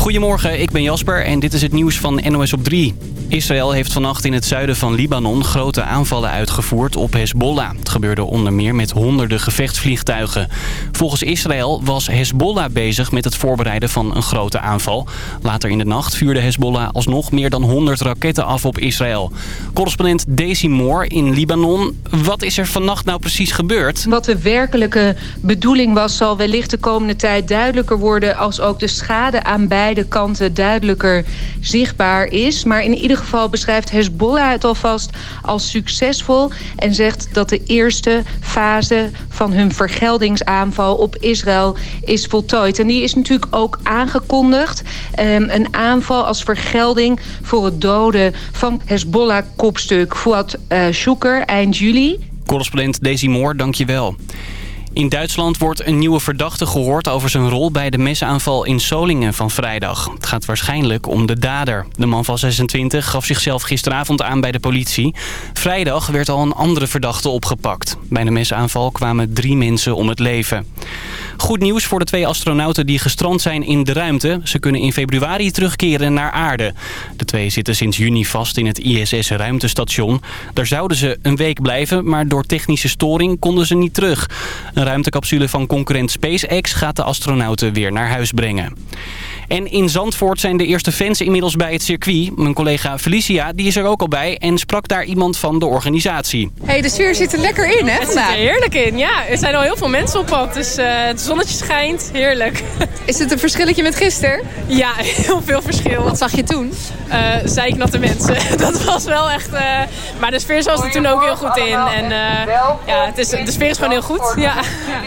Goedemorgen, ik ben Jasper en dit is het nieuws van NOS op 3. Israël heeft vannacht in het zuiden van Libanon grote aanvallen uitgevoerd op Hezbollah. Het gebeurde onder meer met honderden gevechtsvliegtuigen. Volgens Israël was Hezbollah bezig met het voorbereiden van een grote aanval. Later in de nacht vuurde Hezbollah alsnog meer dan 100 raketten af op Israël. Correspondent Daisy Moore in Libanon. Wat is er vannacht nou precies gebeurd? Wat de werkelijke bedoeling was zal wellicht de komende tijd duidelijker worden... als ook de schade aan beide kanten duidelijker zichtbaar is. Maar in ieder geval beschrijft Hezbollah het alvast als succesvol... en zegt dat de eerste fase van hun vergeldingsaanval op Israël is voltooid. En die is natuurlijk ook aangekondigd. Um, een aanval als vergelding voor het doden van Hezbollah-kopstuk Fouad uh, Shukr eind juli. Correspondent Daisy Moore, dank je wel. In Duitsland wordt een nieuwe verdachte gehoord over zijn rol bij de mesaanval in Solingen van vrijdag. Het gaat waarschijnlijk om de dader. De man van 26 gaf zichzelf gisteravond aan bij de politie. Vrijdag werd al een andere verdachte opgepakt. Bij de mesaanval kwamen drie mensen om het leven. Goed nieuws voor de twee astronauten die gestrand zijn in de ruimte. Ze kunnen in februari terugkeren naar aarde. De twee zitten sinds juni vast in het ISS-ruimtestation. Daar zouden ze een week blijven, maar door technische storing konden ze niet terug. Een ruimtecapsule van concurrent SpaceX gaat de astronauten weer naar huis brengen. En in Zandvoort zijn de eerste fans inmiddels bij het circuit. Mijn collega Felicia die is er ook al bij en sprak daar iemand van de organisatie. Hey, de sfeer zit er lekker in, hè? Het zit er heerlijk in, ja. Er zijn al heel veel mensen op pad, dus uh, het zonnetje schijnt. Heerlijk. Is het een verschilletje met gisteren? Ja, heel veel verschil. Wat zag je toen? Uh, zeiknatte mensen. Dat was wel echt... Uh, maar de sfeer zat er toen ook heel goed in. En ja, het is, de sfeer is gewoon heel goed. Ja.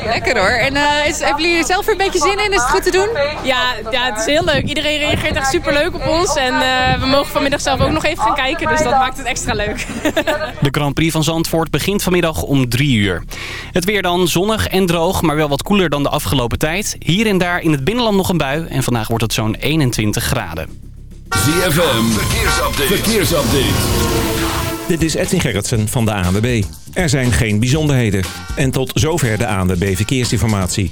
lekker hoor. En is, hebben jullie zelf er een beetje zin in? Is het goed te doen? Ja, ja het is heel leuk. Iedereen reageert echt super leuk op ons. En uh, we mogen vanmiddag zelf ook nog even gaan kijken. Dus dat maakt het extra leuk. De Grand Prix van Zandvoort begint vanmiddag om 3 uur. Het weer dan zonnig en droog, maar wel wat koeler dan de afgelopen tijd. Hier en daar in het binnenland nog een bui. En vandaag wordt het zo'n 21 graden. ZFM, verkeersupdate. verkeersupdate. Dit is Edwin Gerritsen van de ANWB. Er zijn geen bijzonderheden. En tot zover de ANWB Verkeersinformatie.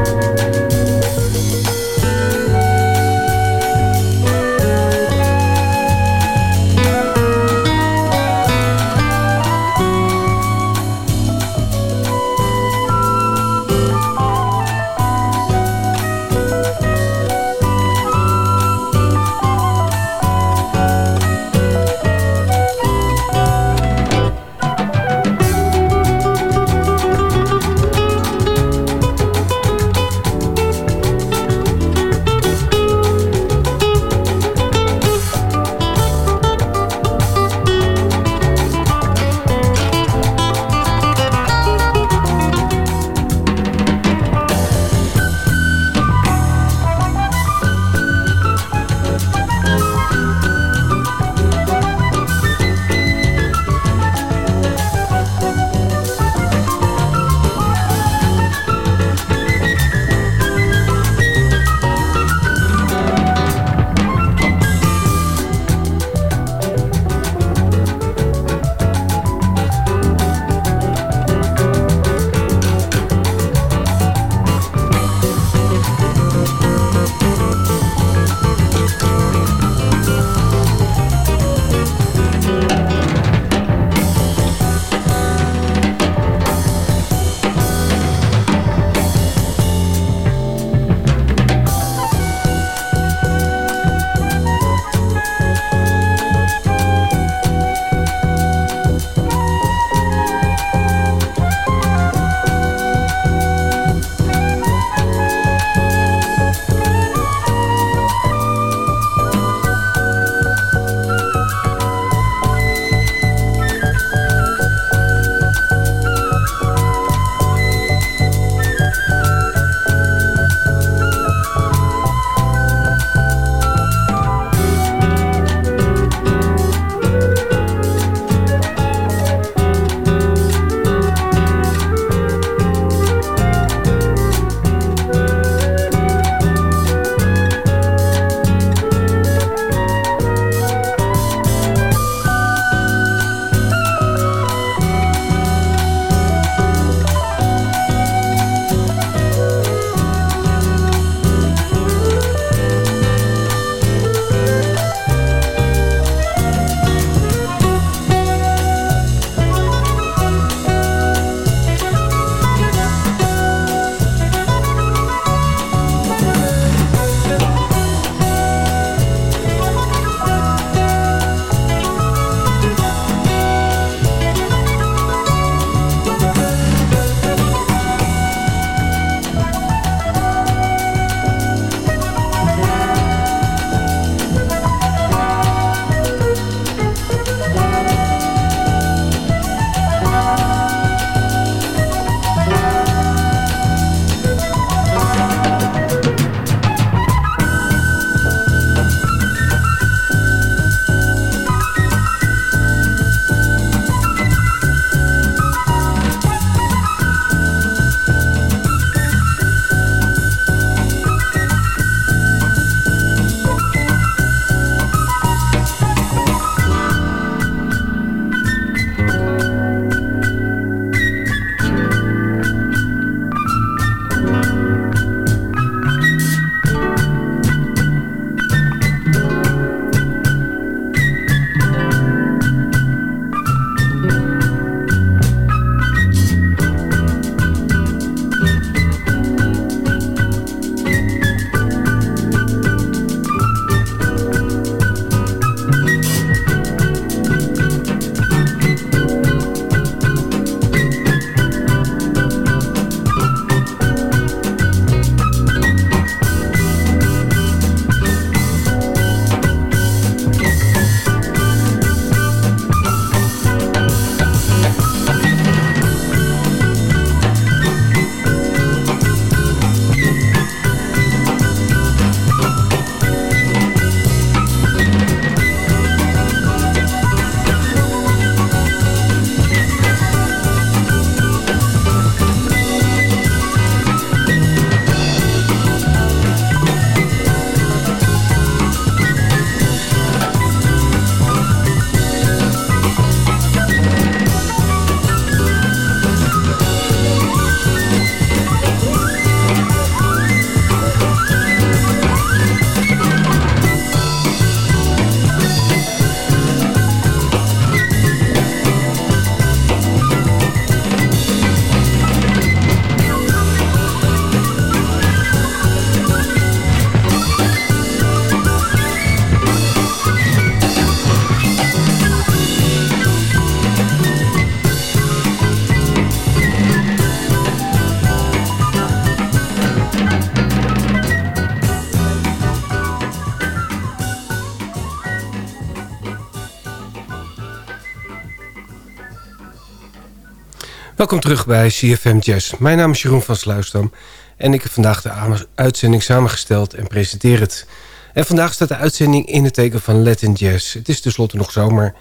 Welkom terug bij CFM Jazz. Mijn naam is Jeroen van Sluisdam en ik heb vandaag de uitzending samengesteld en presenteer het. En vandaag staat de uitzending in het teken van Latin Jazz. Het is tenslotte nog zomer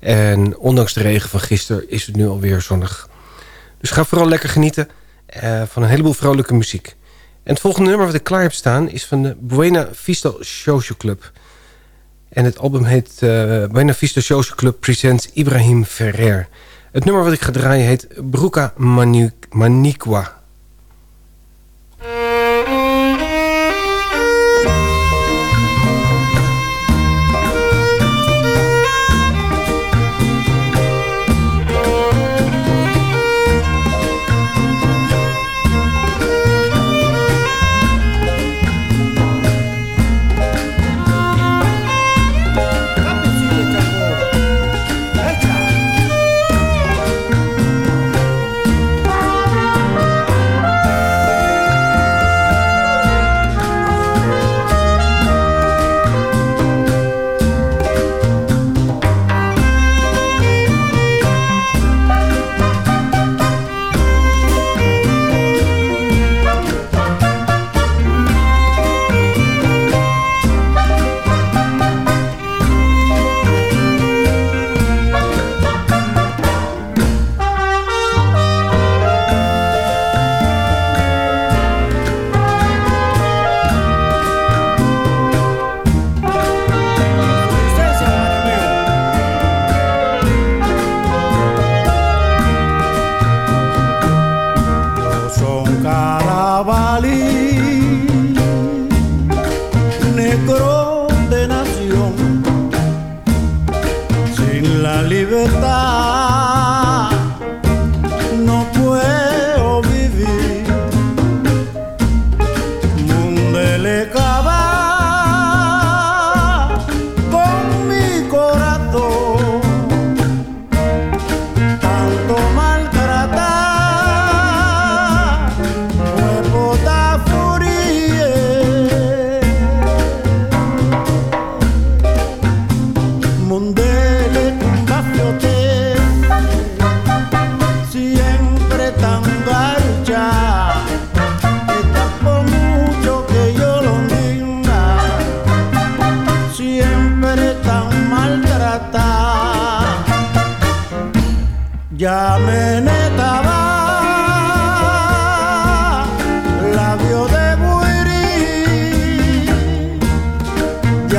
en ondanks de regen van gisteren is het nu alweer zonnig. Dus ga vooral lekker genieten uh, van een heleboel vrolijke muziek. En het volgende nummer wat ik klaar heb staan is van de Buena Vista Social Club. En het album heet uh, Buena Vista Social Club Presents Ibrahim Ferrer. Het nummer wat ik ga draaien heet Bruca Maniqua.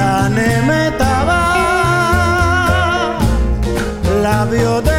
Anemeta va, labio de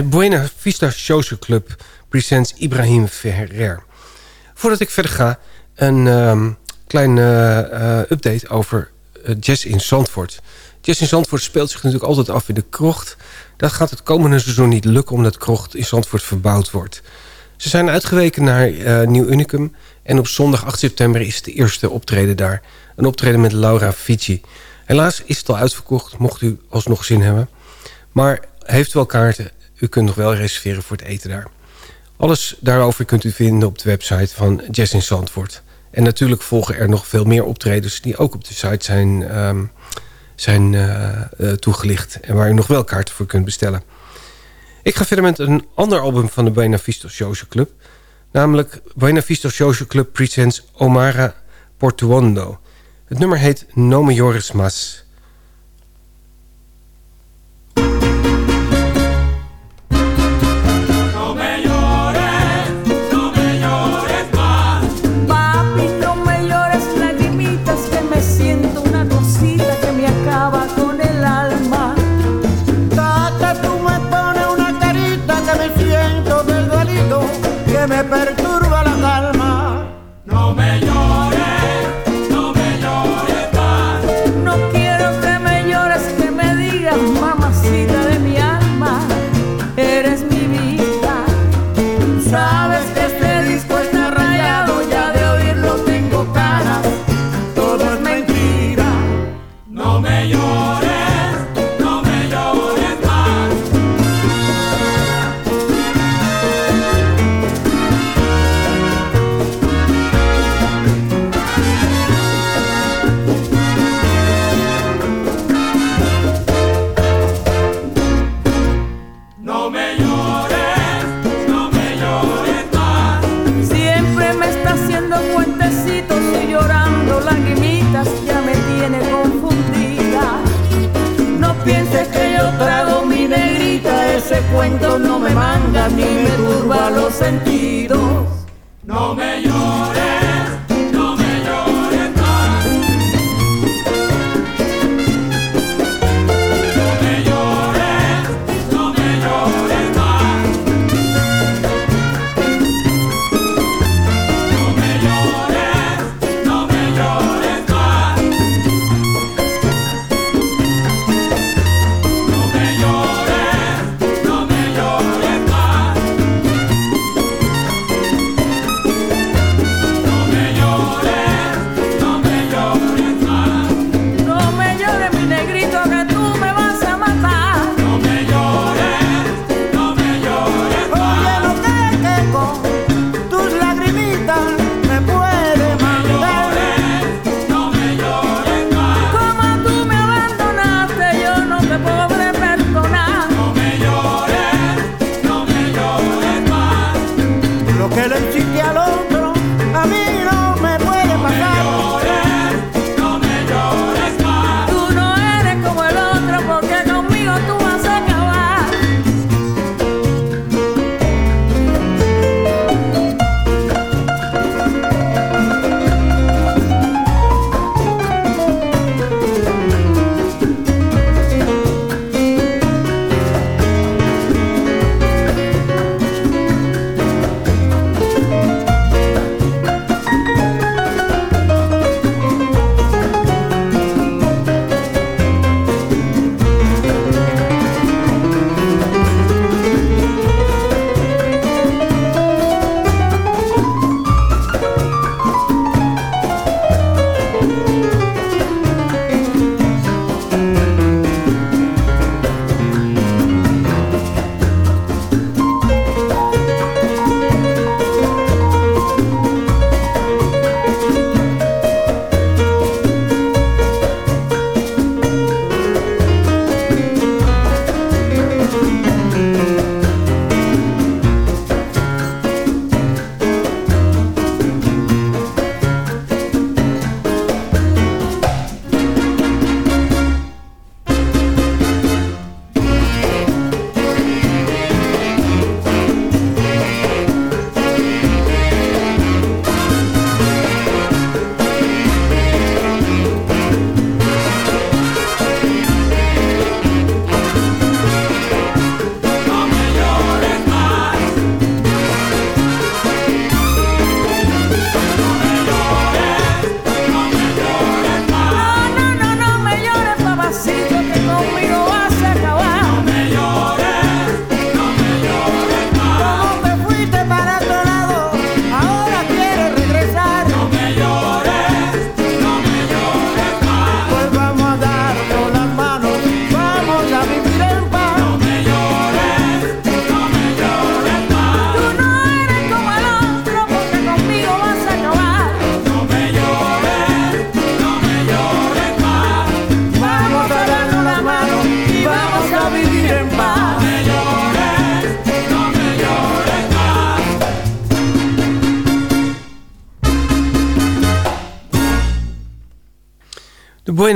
de Buena Vista Social Club presents Ibrahim Ferrer. Voordat ik verder ga, een um, kleine uh, update over uh, Jazz in Zandvoort. Jazz in Zandvoort speelt zich natuurlijk altijd af in de krocht. Dat gaat het komende seizoen niet lukken omdat krocht in Zandvoort verbouwd wordt. Ze zijn uitgeweken naar uh, Nieuw Unicum. En op zondag 8 september is het eerste optreden daar. Een optreden met Laura Fici. Helaas is het al uitverkocht, mocht u alsnog zin hebben. Maar heeft wel kaarten. U kunt nog wel reserveren voor het eten daar. Alles daarover kunt u vinden op de website van Jazz in Zandvoort. En natuurlijk volgen er nog veel meer optredens... die ook op de site zijn, um, zijn uh, uh, toegelicht... en waar u nog wel kaarten voor kunt bestellen. Ik ga verder met een ander album van de Buena Vista Social Club. Namelijk Buena Vista Social Club presents Omara Portuondo. Het nummer heet No Majoris Mas...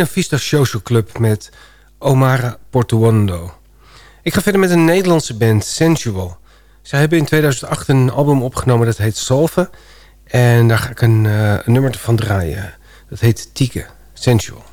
Buena Vista Social Club met Omara Portuondo. Ik ga verder met een Nederlandse band, Sensual. Zij hebben in 2008 een album opgenomen dat heet Salve. En daar ga ik een, uh, een nummer van draaien. Dat heet Tieke, Sensual.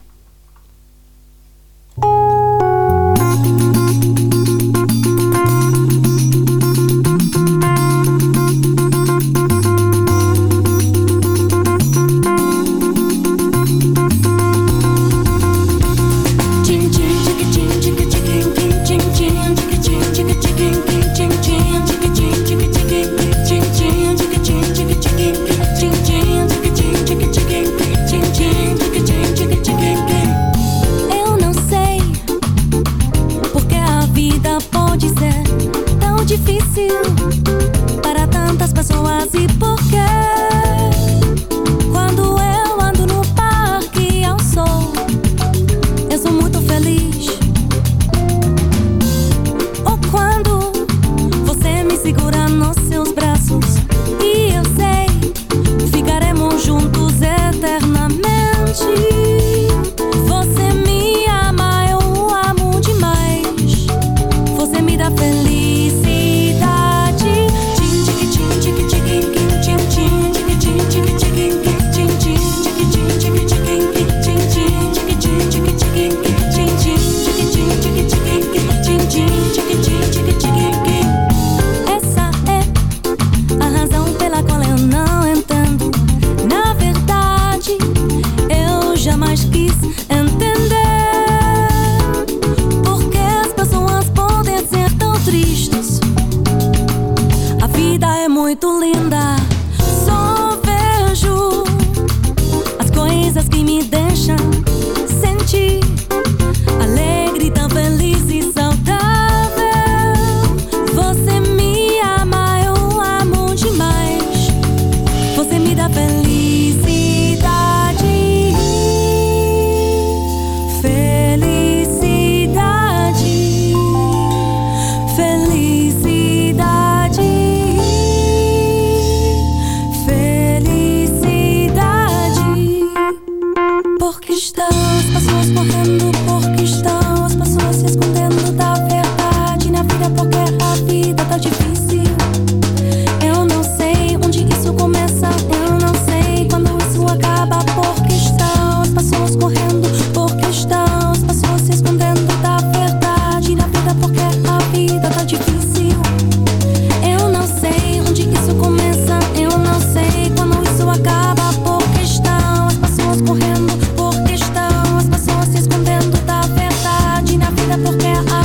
la porter à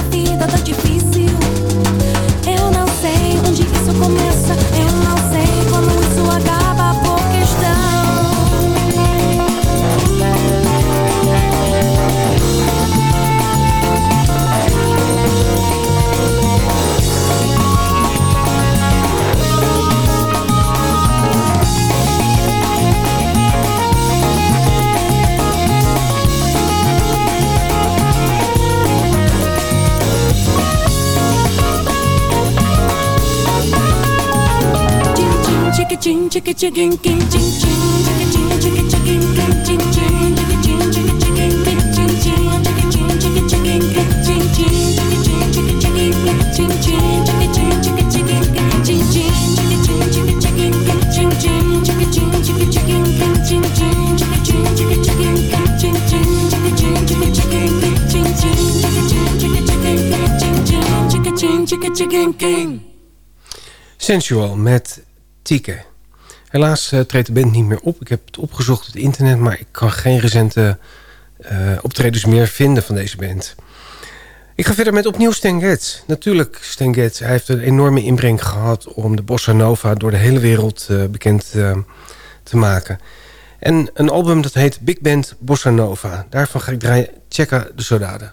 Sensual met Tieke. Helaas uh, treedt de band niet meer op. Ik heb het opgezocht op het internet... maar ik kan geen recente uh, optredens meer vinden van deze band. Ik ga verder met opnieuw Stan. Natuurlijk Stan. Hij heeft een enorme inbreng gehad... om de bossa nova door de hele wereld uh, bekend te maken. En een album dat heet Big Band Bossa Nova. Daarvan ga ik draaien Checa de Sodade.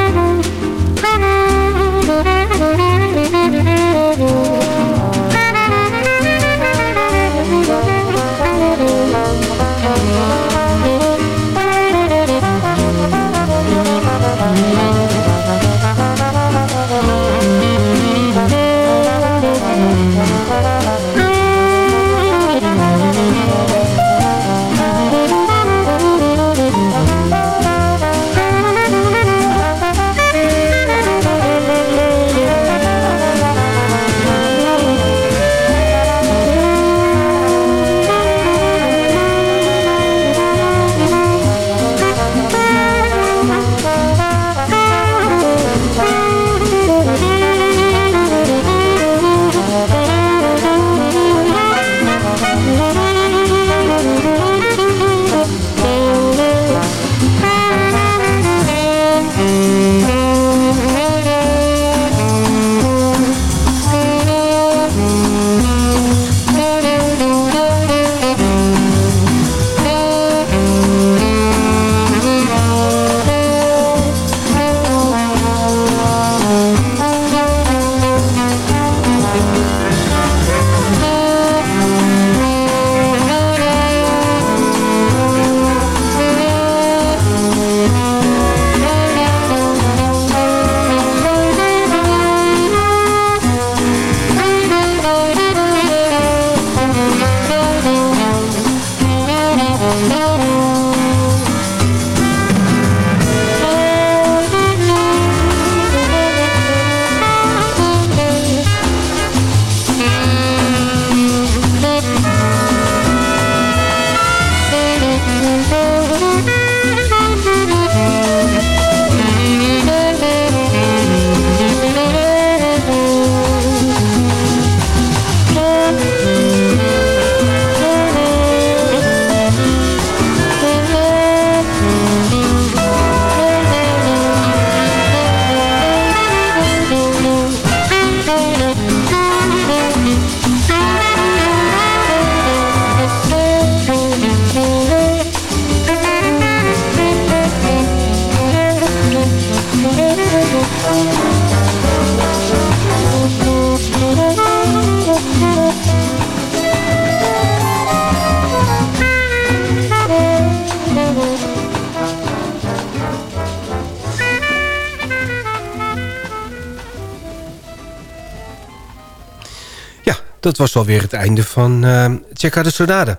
dat was alweer het einde van uh, Check de Sonade.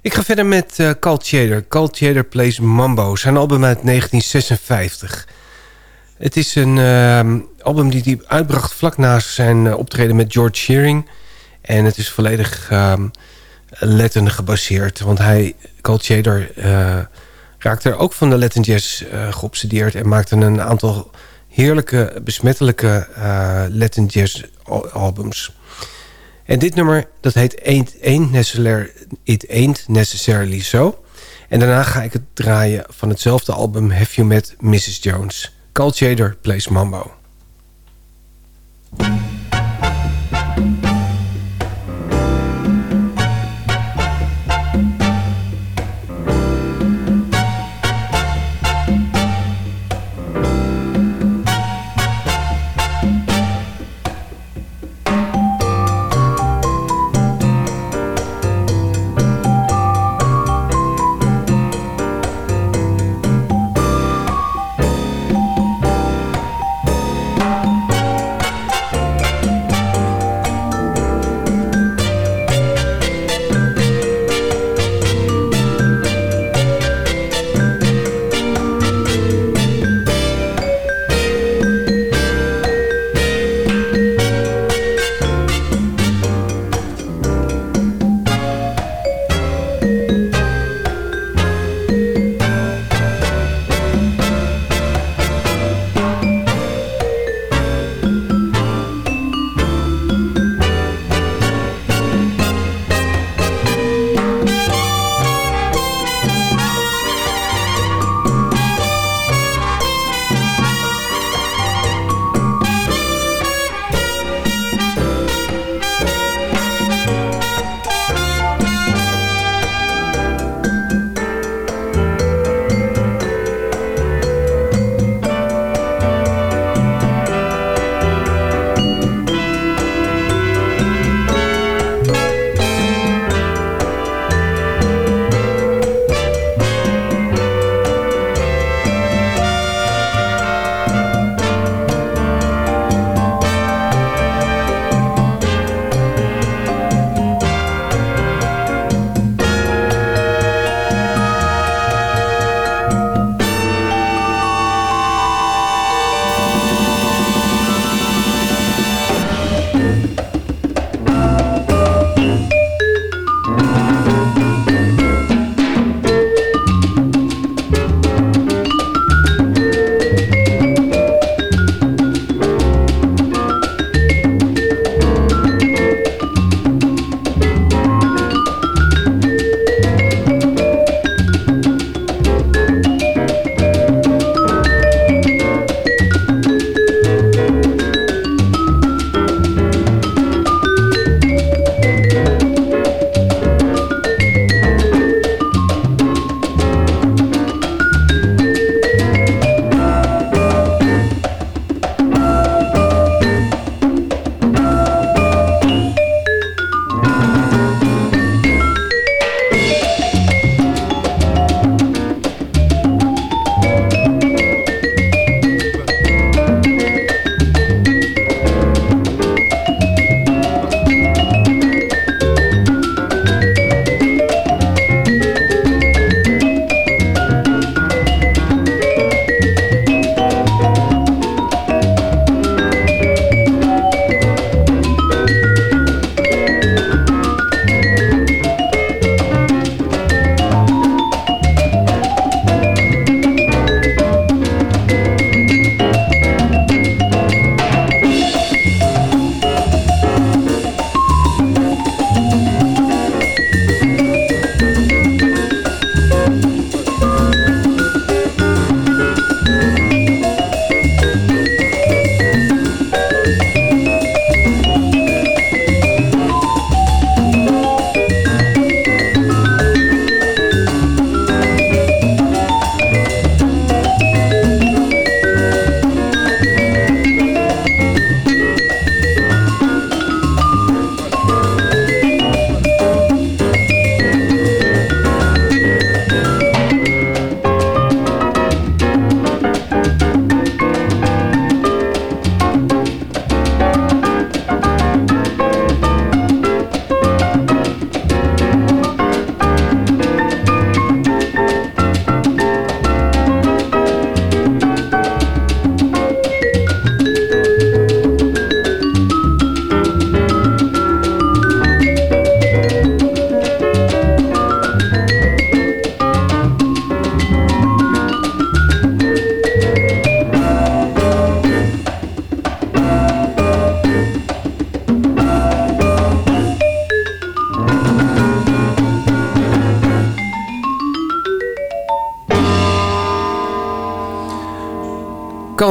Ik ga verder met uh, Carl Chader. Carl Chader Plays Mambo. Zijn album uit 1956. Het is een uh, album die hij uitbracht vlak na zijn optreden met George Shearing. En het is volledig uh, gebaseerd. Want hij, Carl Chader, raakte er ook van de Latin Jazz geobsedeerd... en maakte een aantal heerlijke, besmettelijke Latin Jazz albums... En dit nummer, dat heet Ain't, Ain't, Necessarily, It Ain't Necessarily So. En daarna ga ik het draaien van hetzelfde album Have You Met Mrs. Jones. Carl Shader plays Mambo.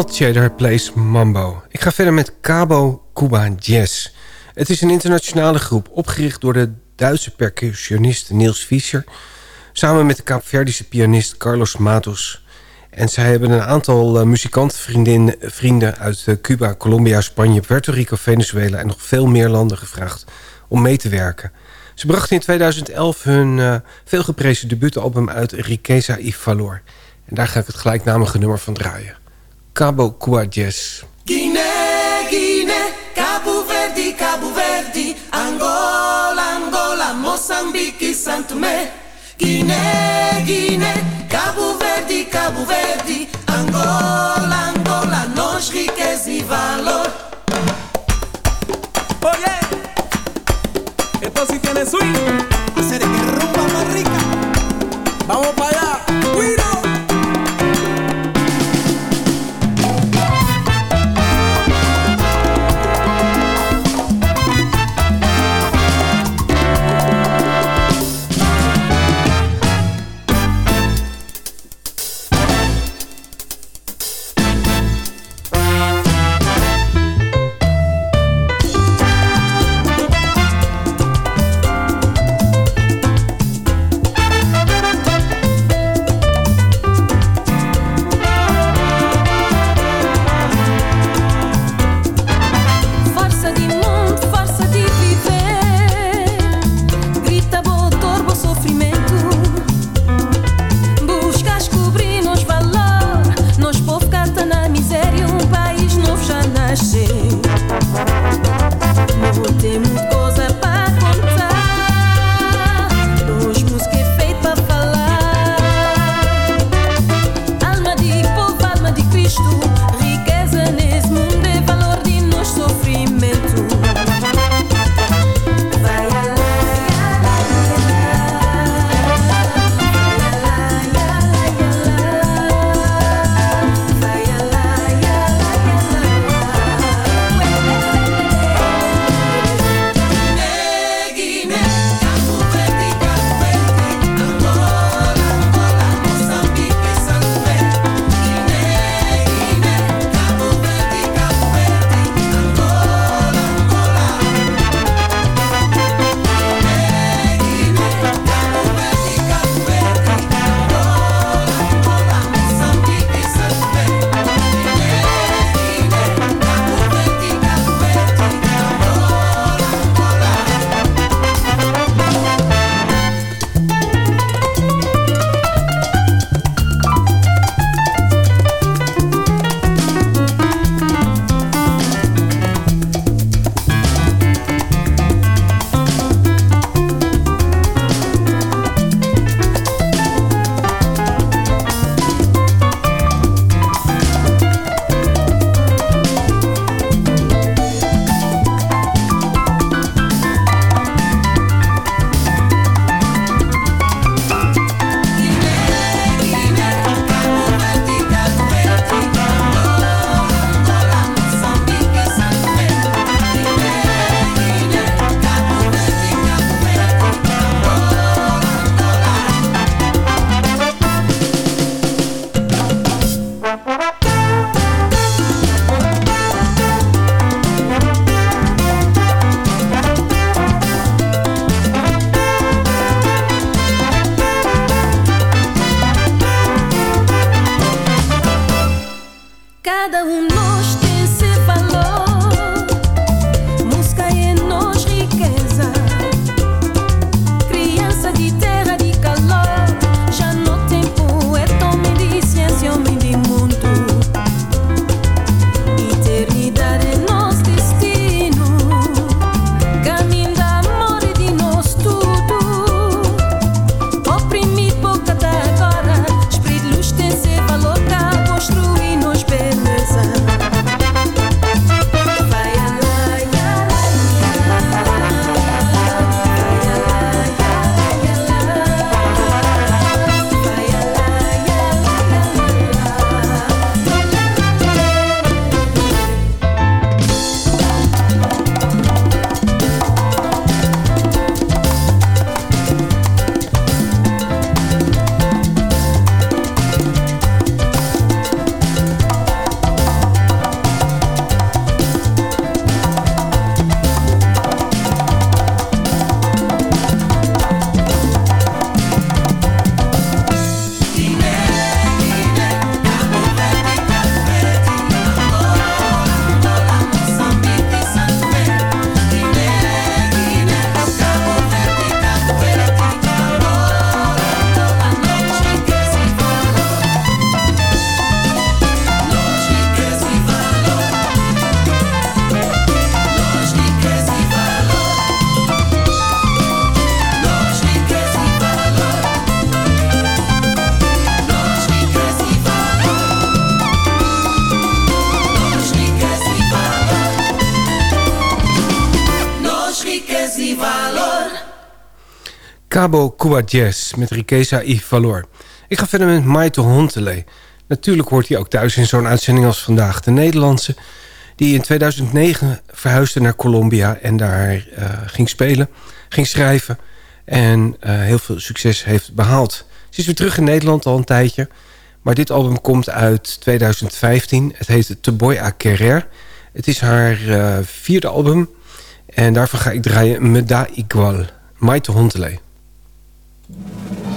Culture Plays Mambo. Ik ga verder met Cabo Cuba Jazz. Het is een internationale groep opgericht door de Duitse percussionist Niels Fischer... samen met de Kaapverdische pianist Carlos Matos. En zij hebben een aantal uh, muzikanten, vrienden uit uh, Cuba, Colombia, Spanje... Puerto Rico, Venezuela en nog veel meer landen gevraagd om mee te werken. Ze brachten in 2011 hun uh, veelgeprezen debuutalbum uit Riqueza y Valor... En daar ga ik het gelijknamige nummer van draaien. Cabo Cuba Jazz. Guinea, Guinea, Cabo Verde, Cabo Verde, Angola, Angola, Moçambique, Santo Tomé. Guinea, Guinea, Cabo Verde, Cabo Verde, Angola, Angola, nós riqueza e valor. Oye, esto sí tiene swing. Hacer que rumba más rica. Vamos para allá. Jazz met Riqueza y Valor. Ik ga verder met Maite Hontele. Natuurlijk hoort hij ook thuis in zo'n uitzending als vandaag. De Nederlandse die in 2009 verhuisde naar Colombia... en daar uh, ging spelen, ging schrijven... en uh, heel veel succes heeft behaald. Ze is weer terug in Nederland al een tijdje... maar dit album komt uit 2015. Het heet Te Boy a Querer. Het is haar uh, vierde album... en daarvan ga ik draaien Me da Igual... Maite Hontele. Thank you.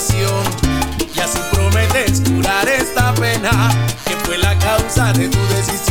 Y así prometes curar esta pena que fue la causa de tu decisión.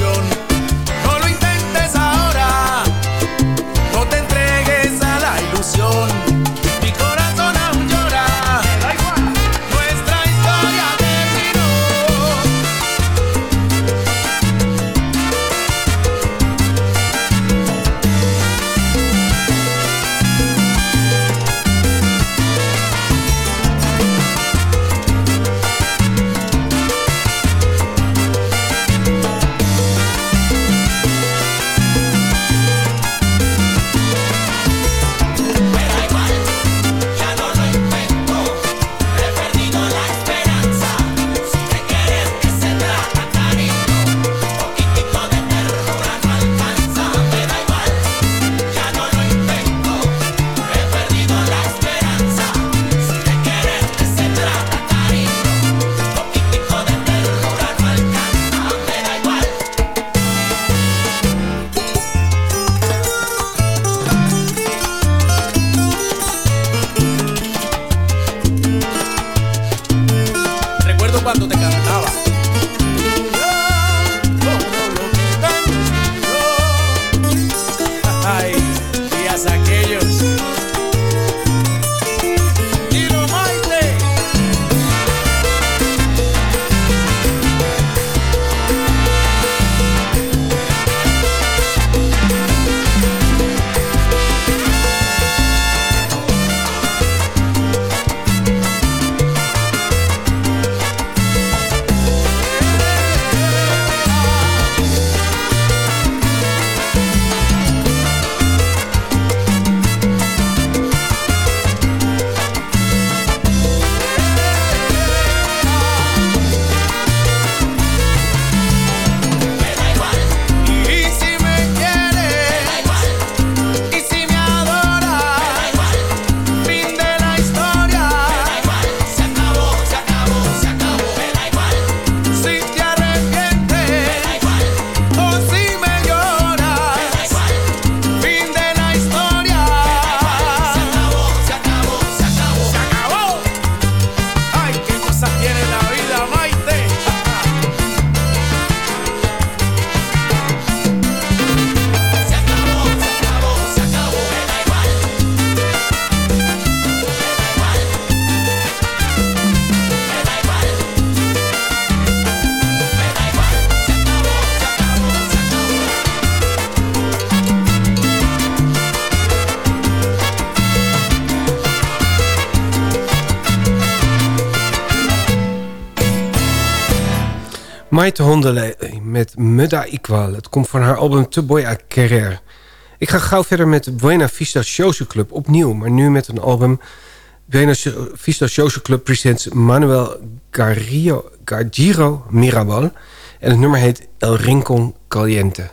De Hondele eh, met Muda Equal. Het komt van haar album Te Boy Carrer. Ik ga gauw verder met Buena Vista Social Club opnieuw. Maar nu met een album. Buena Vista Social Club presents Manuel Garrio, Gargiro Mirabal. En het nummer heet El Rincon Caliente.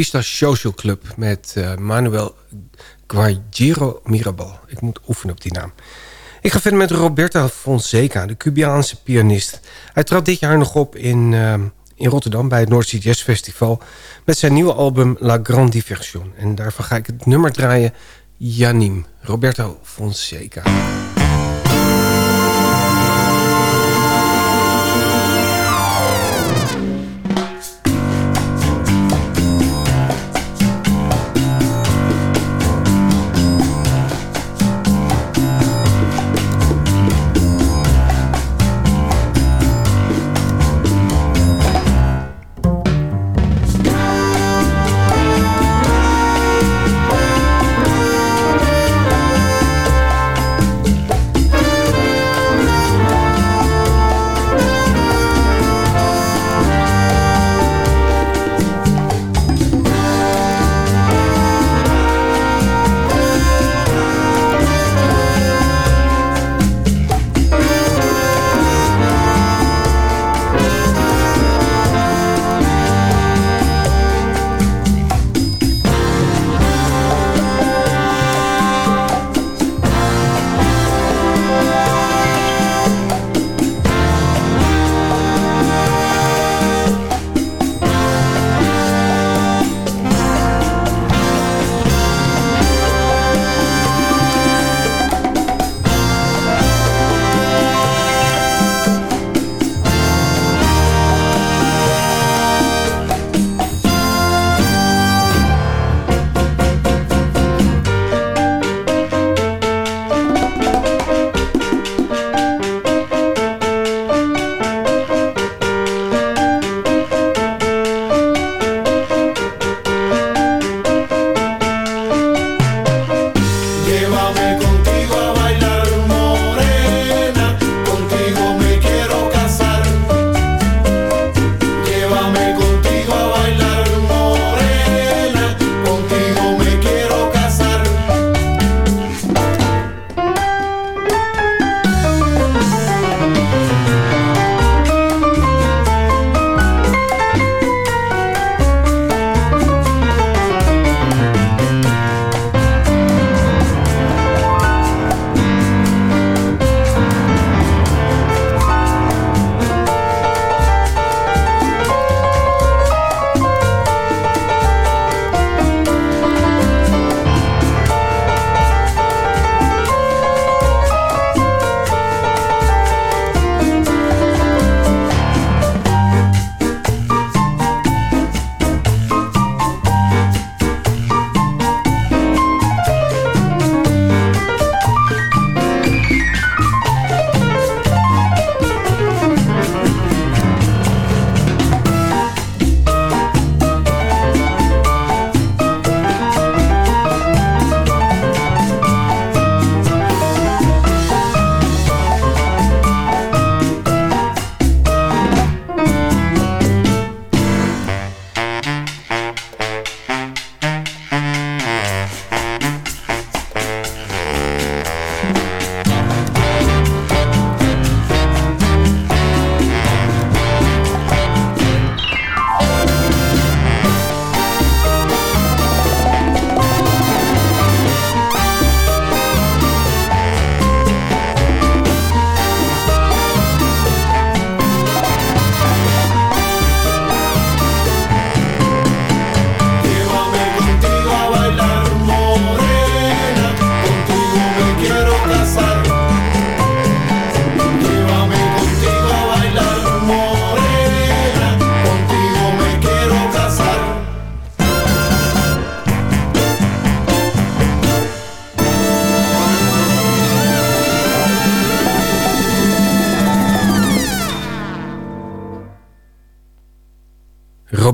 Vista Social Club met uh, Manuel Guajiro Mirabal. Ik moet oefenen op die naam. Ik ga verder met Roberta Fonseca, de Cubaanse pianist. Hij trad dit jaar nog op in, uh, in Rotterdam bij het Sea Jazz Festival... met zijn nieuwe album La Grande Diversion. En daarvan ga ik het nummer draaien, Janim, Roberto Fonseca.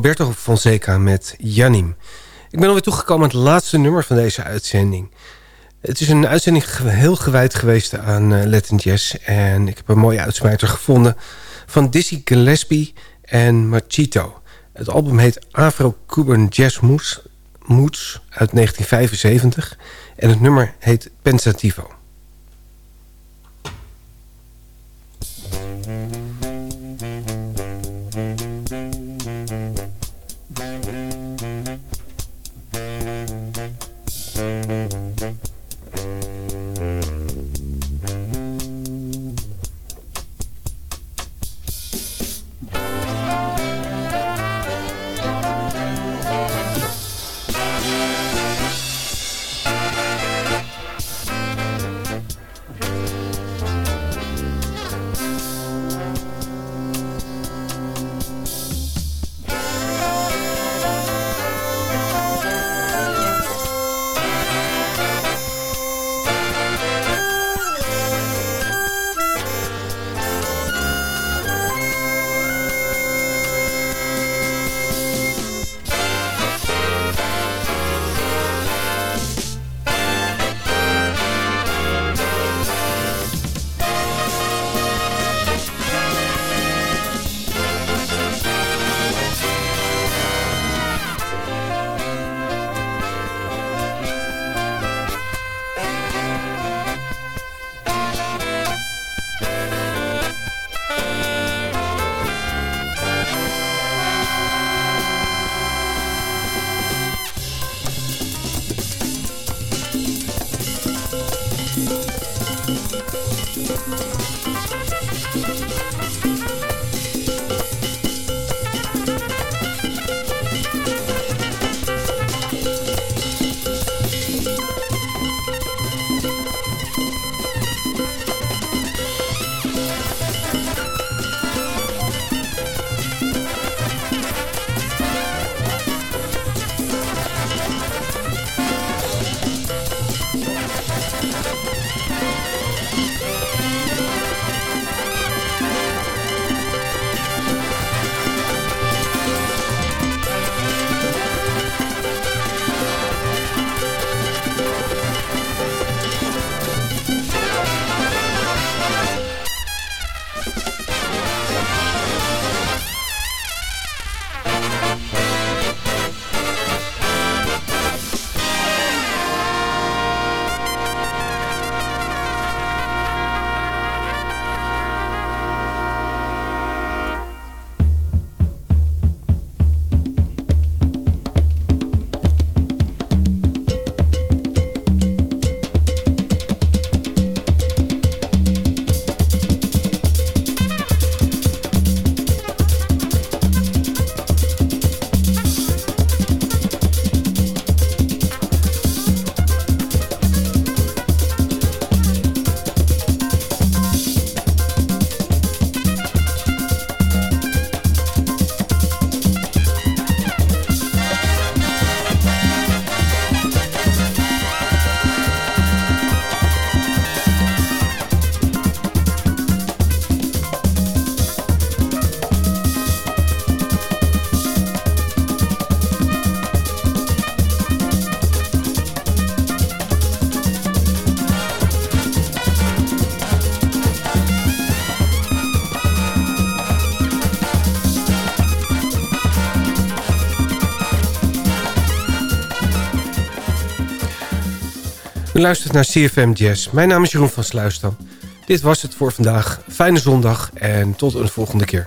Roberto Fonseca met Janim. Ik ben alweer toegekomen aan het laatste nummer van deze uitzending. Het is een uitzending heel gewijd geweest aan uh, Latin Jazz. En ik heb een mooie uitsmijter gevonden van Dizzy Gillespie en Machito. Het album heet Afro-Cuban Jazz Moods, Moods uit 1975. En het nummer heet Pensativo. U luistert naar CFM Jazz. Mijn naam is Jeroen van Sluisdam. Dit was het voor vandaag. Fijne zondag en tot een volgende keer.